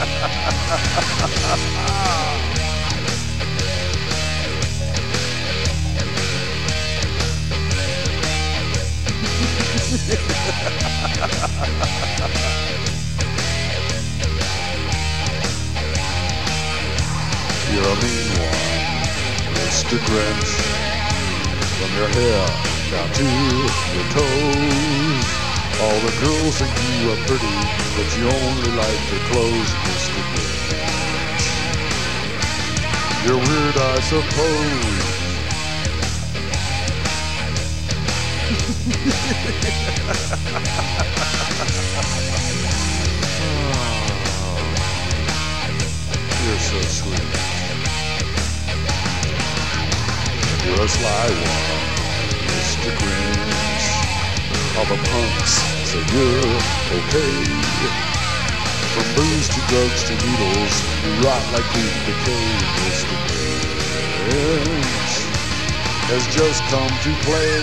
You're a mean one, Mr. Grinch. From your hair down to your toes. Girls think you are pretty, but you only like your clothes, Mr. Grinch. You're weird, I suppose. You're so sweet. You're a sly one, Mr. Grinch. All the punks say you're okay. From booze to drugs to needles, you rot like tooth decay, Mr. Grinch. Has just come to play.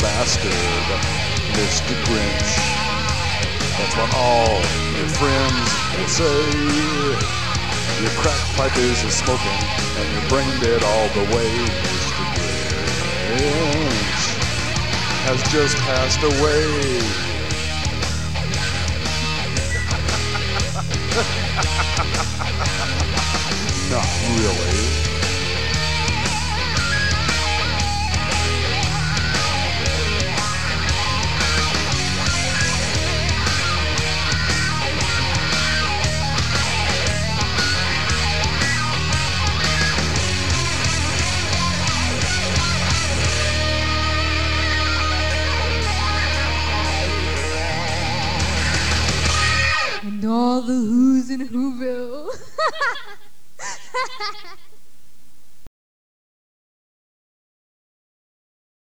bastard, Mr. Grinch. That's what all your friends will say. Your crack pipe is a smoking, and you're brain dead all the way, Mr. Grinch. Has just passed away. Not really. All the who's in Whoville.